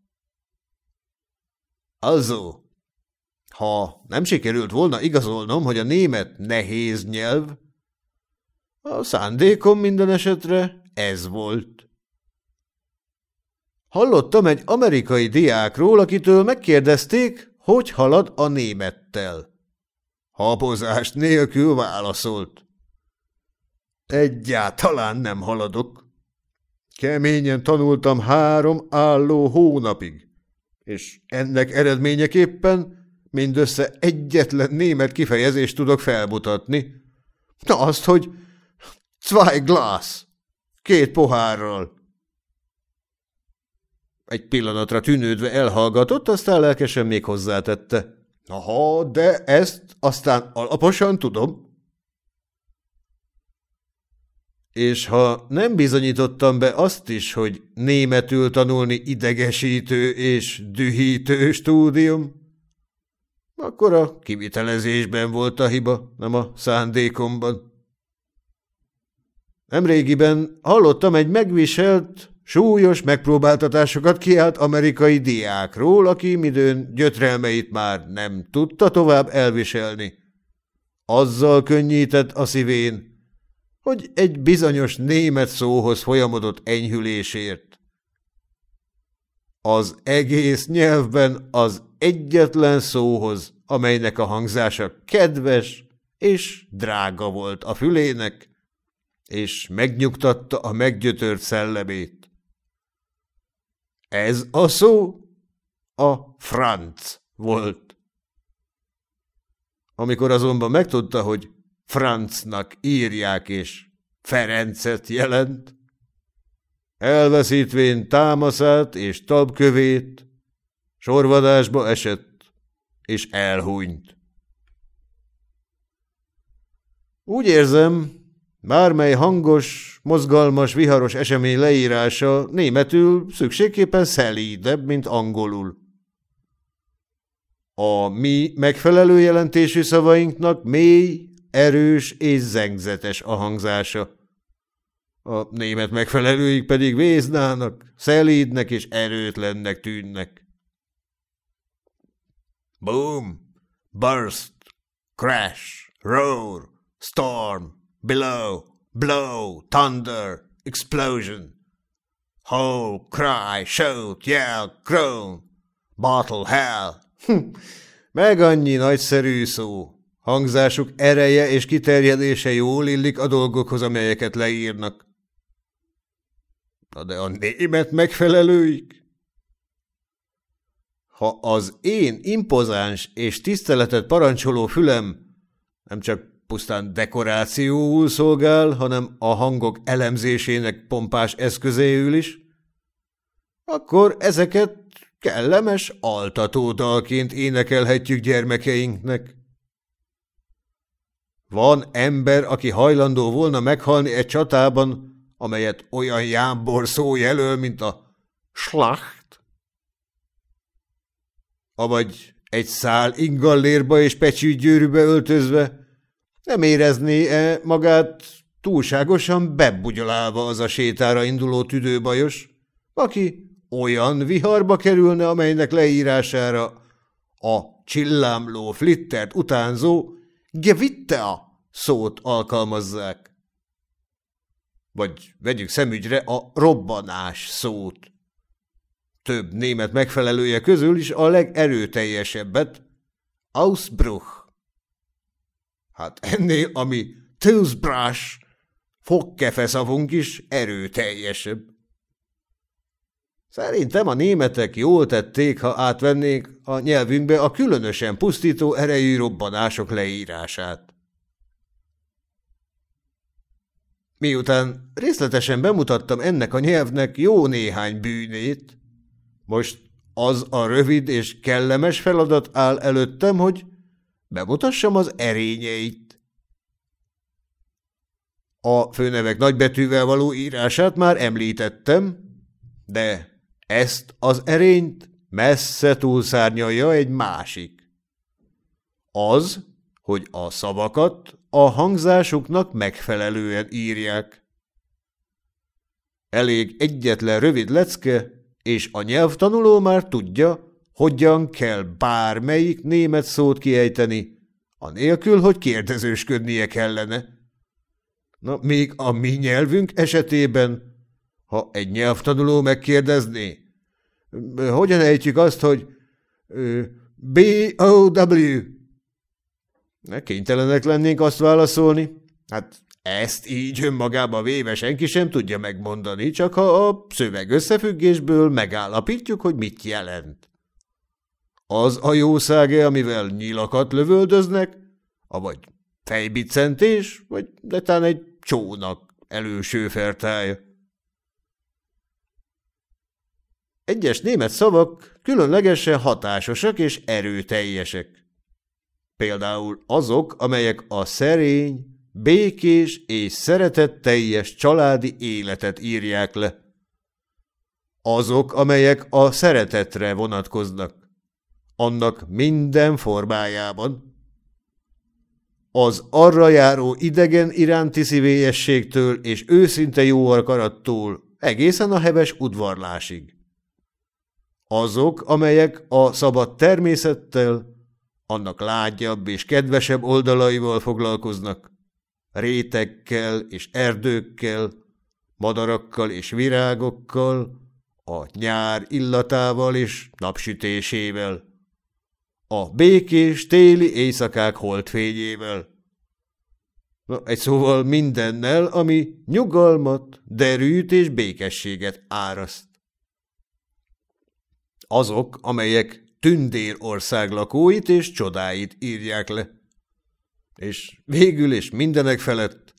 Azó, ha nem sikerült volna igazolnom, hogy a német nehéz nyelv, a szándékom minden esetre ez volt. Hallottam egy amerikai diákról, akitől megkérdezték, hogy halad a némettel. Hapozást nélkül válaszolt. Egyáltalán nem haladok. Keményen tanultam három álló hónapig, és ennek eredményeképpen mindössze egyetlen német kifejezést tudok felmutatni. Na azt, hogy zwei Glas, két pohárral. Egy pillanatra tűnődve elhallgatott, aztán lelkesen még hozzátette. Aha, de ezt aztán alaposan tudom. És ha nem bizonyítottam be azt is, hogy németül tanulni idegesítő és dühítő stúdium, akkor a kivitelezésben volt a hiba, nem a szándékomban. Nemrégiben hallottam egy megviselt, Súlyos megpróbáltatásokat kiállt amerikai diákról, aki midőn gyötrelmeit már nem tudta tovább elviselni. Azzal könnyített a szívén, hogy egy bizonyos német szóhoz folyamodott enyhülésért. Az egész nyelvben az egyetlen szóhoz, amelynek a hangzása kedves és drága volt a fülének, és megnyugtatta a meggyötört szellemét. Ez a szó a Franc volt. Amikor azonban megtudta, hogy Francnak írják és Ferencet jelent, elveszítvén támaszát és tabkövét, sorvadásba esett, és elhunyt. Úgy érzem, Bármely hangos, mozgalmas, viharos esemény leírása németül szükségképpen szelídebb, mint angolul. A mi megfelelő jelentésű szavainknak mély, erős és zengzetes a hangzása. A német megfelelőik pedig véznának, szelídnek és erőtlennek tűnnek. Boom, burst, crash, roar, storm, below, blow, thunder, explosion. Howl, cry, shout, yell, groan, Battle hell! Hm, meg annyi nagyszerű szó. Hangzásuk ereje és kiterjedése jól illik a dolgokhoz, amelyeket leírnak. Na de a német megfelelőik? Ha az én impozáns és tiszteletet parancsoló fülem nem csak pusztán dekorációul szolgál, hanem a hangok elemzésének pompás eszközéül is, akkor ezeket kellemes altatódalként énekelhetjük gyermekeinknek. Van ember, aki hajlandó volna meghalni egy csatában, amelyet olyan jámbor szó jelöl, mint a schlacht? Avagy egy szál ingallérba és pecsűgyőrűbe öltözve nem érezné-e magát túlságosan bebugyolálva az a sétára induló tüdőbajos, aki olyan viharba kerülne, amelynek leírására a csillámló flittert utánzó gevittea szót alkalmazzák. Vagy vegyük szemügyre a robbanás szót. Több német megfelelője közül is a legerőteljesebbet, Ausbruch. Hát ennél, ami Tillsbrush, fogkefeszavunk is erőteljesebb. Szerintem a németek jól tették, ha átvennék a nyelvünkbe a különösen pusztító erejű robbanások leírását. Miután részletesen bemutattam ennek a nyelvnek jó néhány bűnét, most az a rövid és kellemes feladat áll előttem, hogy bemutassam az erényeit. A főnevek nagybetűvel való írását már említettem, de ezt az erényt messze túlszárnyalja egy másik. Az, hogy a szavakat a hangzásuknak megfelelően írják. Elég egyetlen rövid lecke, és a nyelvtanuló már tudja, hogyan kell bármelyik német szót kiejteni, anélkül, hogy kérdezősködnie kellene. Na, még a mi nyelvünk esetében ha egy nyelvtanuló megkérdezné, hogyan ejtjük azt, hogy B-O-W? Kénytelenek lennénk azt válaszolni. Hát ezt így önmagába véve senki sem tudja megmondani, csak ha a szöveg összefüggésből megállapítjuk, hogy mit jelent. Az a jószáge, amivel nyilakat lövöldöznek, avagy fejbicentés, vagy netán egy csónak előső fertája. Egyes német szavak különlegesen hatásosak és erőteljesek. Például azok, amelyek a szerény, békés és szeretetteljes családi életet írják le. Azok, amelyek a szeretetre vonatkoznak. Annak minden formájában. Az arra járó idegen iránti szívélyességtől és őszinte jó akarattól egészen a heves udvarlásig. Azok, amelyek a szabad természettel, annak lágyabb és kedvesebb oldalaival foglalkoznak, rétekkel és erdőkkel, madarakkal és virágokkal, a nyár illatával és napsütésével, a békés téli éjszakák holdfényével. Na, egy szóval mindennel, ami nyugalmat, derűt és békességet áraszt azok, amelyek Tündér ország lakóit és csodáit írják le. És végül és mindenek felett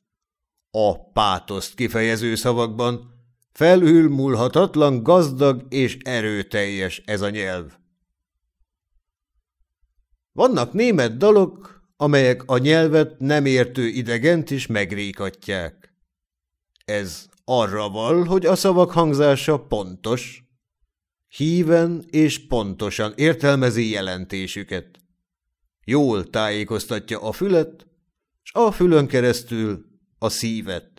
a pátoszt kifejező szavakban felülmúlhatatlan, gazdag és erőteljes ez a nyelv. Vannak német dalok, amelyek a nyelvet nem értő idegent is megrékatják. Ez arra val, hogy a szavak hangzása pontos, híven és pontosan értelmezi jelentésüket. Jól tájékoztatja a fület, s a fülön keresztül a szívet.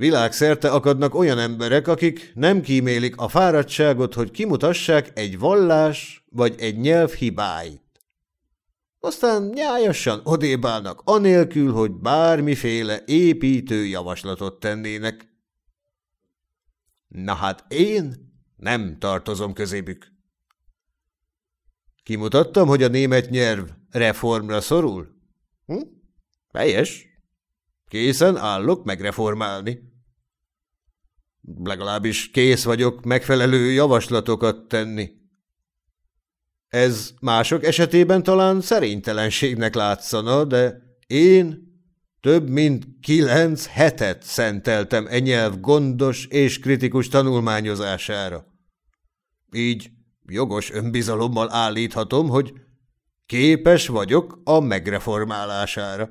Világszerte akadnak olyan emberek, akik nem kímélik a fáradtságot, hogy kimutassák egy vallás vagy egy nyelv hibáit. Aztán nyájasan odébálnak anélkül, hogy bármiféle építő javaslatot tennének. Na hát én Nem tartozom közébük. Kimutattam, hogy a német nyelv reformra szorul? Hm? Helyes. Készen állok megreformálni. Legalábbis kész vagyok megfelelő javaslatokat tenni. Ez mások esetében talán szerénytelenségnek látszana, de én több mint kilenc hetet szenteltem e nyelv gondos és kritikus tanulmányozására. Így jogos önbizalommal állíthatom, hogy képes vagyok a megreformálására.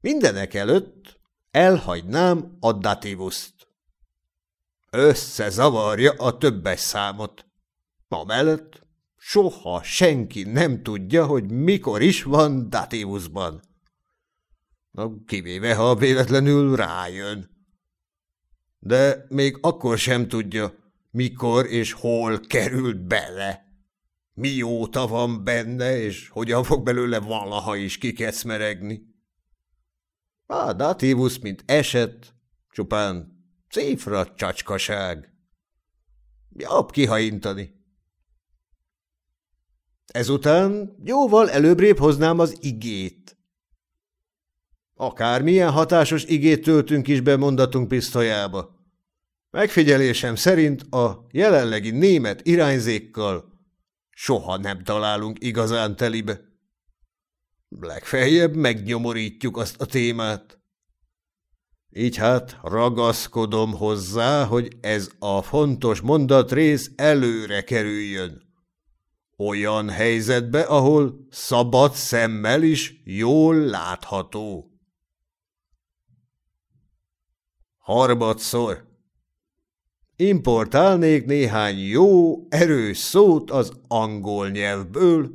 Mindenek előtt elhagynám a dativuszt. Összezavarja a többes számot. Amellett soha senki nem tudja, hogy mikor is van dativusban. Na, kivéve, ha véletlenül rájön. De még akkor sem tudja, mikor és hol került bele. Mióta van benne, és hogyan fog belőle valaha is kikecmeregni. A dativus, mint eset, csupán cifra csacskaság. Jobb kihaintani. Ezután jóval előbrébb hoznám az igét. Akármilyen hatásos igét töltünk is be mondatunk pisztolyába. Megfigyelésem szerint a jelenlegi német irányzékkal soha nem találunk igazán telibe. Legfeljebb megnyomorítjuk azt a témát. Így hát ragaszkodom hozzá, hogy ez a fontos mondatrész előre kerüljön. Olyan helyzetbe, ahol szabad szemmel is jól látható. Harmadszor. Importálnék néhány jó, erős szót az angol nyelvből,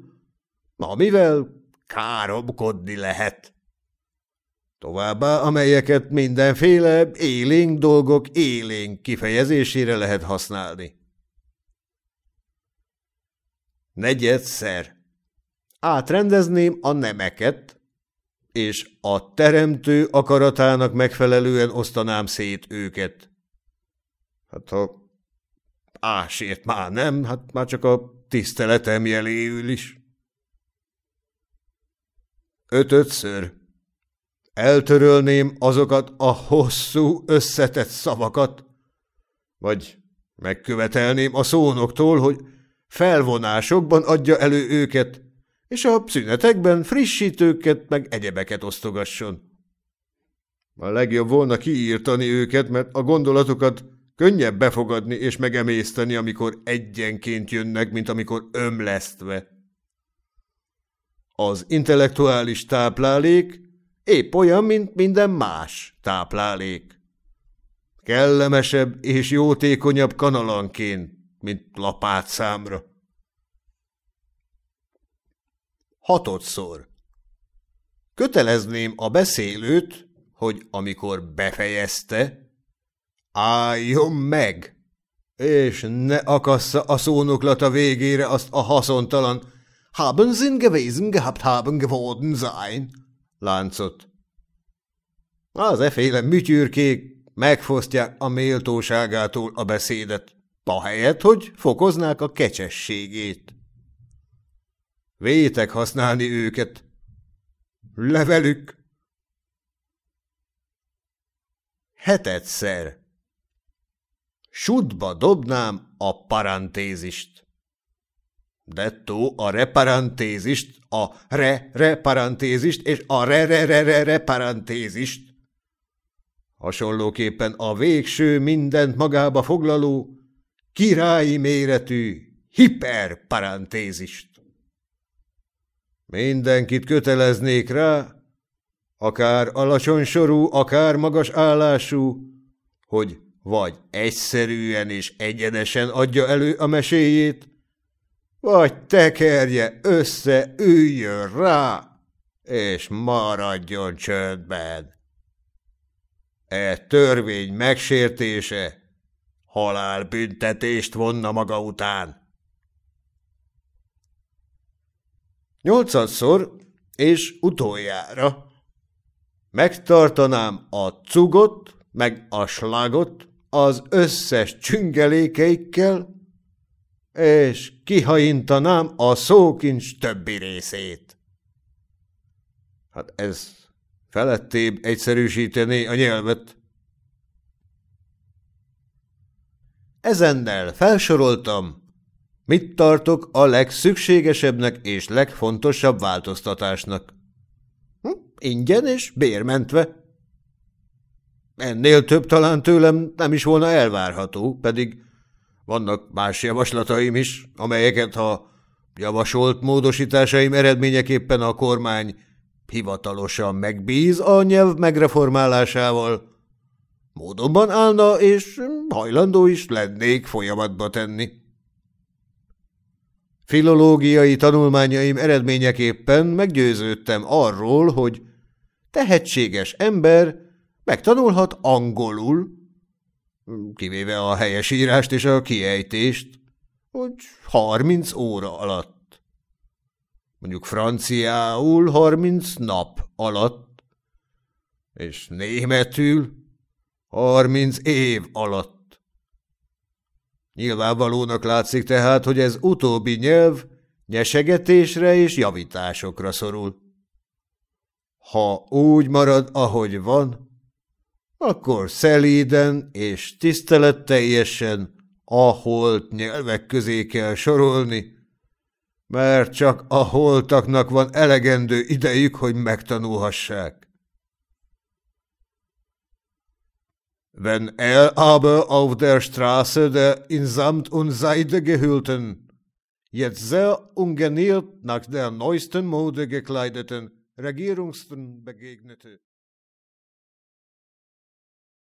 amivel káromkodni lehet. Továbbá, amelyeket mindenféle élénk dolgok élénk kifejezésére lehet használni. Negyedszer. Átrendezném a nemeket, és a teremtő akaratának megfelelően osztanám szét őket. Hát ha ásért már nem, hát már csak a tiszteletem jeléül is. Ötödször. Eltörölném azokat a hosszú, összetett szavakat, vagy megkövetelném a szónoktól, hogy felvonásokban adja elő őket, és a szünetekben frissítőket meg egyebeket osztogasson. A legjobb volna kiírtani őket, mert a gondolatokat könnyebb befogadni és megemészteni, amikor egyenként jönnek, mint amikor ömlesztve. Az intellektuális táplálék épp olyan, mint minden más táplálék. Kellemesebb és jótékonyabb kanalanként, mint lapátszámra. Hatodszor. Kötelezném a beszélőt, hogy amikor befejezte, álljon meg, és ne akassza a szónoklata végére azt a haszontalan haben gewesen gehabt haben geworden sein láncot. Az eféle műtyürkék megfosztják a méltóságától a beszédet ahelyett, hogy fokoznák a kecsességét. Vétek használni őket. Levelük. Hetedszer. Sudba dobnám a parantézist. Dettó a reparantézist, a re-reparantézist és a re-re-re-re-reparantézist. Hasonlóképpen a végső mindent magába foglaló királyi méretű hiperparantézist. Mindenkit köteleznék rá, akár alacsony sorú, akár magas állású, hogy vagy egyszerűen és egyenesen adja elő a meséjét, vagy tekerje össze, üljön rá, és maradjon csöndben. E törvény megsértése halálbüntetést vonna maga után. Nyolcadszor és utoljára megtartanám a cugot, meg a slagot, az összes csüngelékeikkel, és kihaintanám a szókincs többi részét. Hát ez felettébb egyszerűsíteni a nyelvet. Ezennel felsoroltam, mit tartok a legszükségesebbnek és legfontosabb változtatásnak. Hm? Ingyen és bérmentve. Ennél több talán tőlem nem is volna elvárható, pedig vannak más javaslataim is, amelyeket, ha javasolt módosításaim eredményeképpen a kormány hivatalosan megbíz a nyelv megreformálásával, módonban állna, és hajlandó is lennék folyamatba tenni. Filológiai tanulmányaim eredményeképpen meggyőződtem arról, hogy tehetséges ember megtanulhat angolul, kivéve a helyesírást és a kiejtést, hogy harminc óra alatt. Mondjuk franciául harminc nap alatt, és németül harminc év alatt. Nyilvánvalónak látszik tehát, hogy ez utóbbi nyelv nyesegetésre és javításokra szorul. Ha úgy marad, ahogy van, akkor szelíden és tiszteletteljesen a holt nyelvek közé kell sorolni, mert csak a holtaknak van elegendő idejük, hogy megtanulhassák. Wenn er aber auf der Straße der in Samt und Seide gehüllten, jetzt sehr ungeniert nach der neuesten Mode gekleideten Regierungsten begegnete,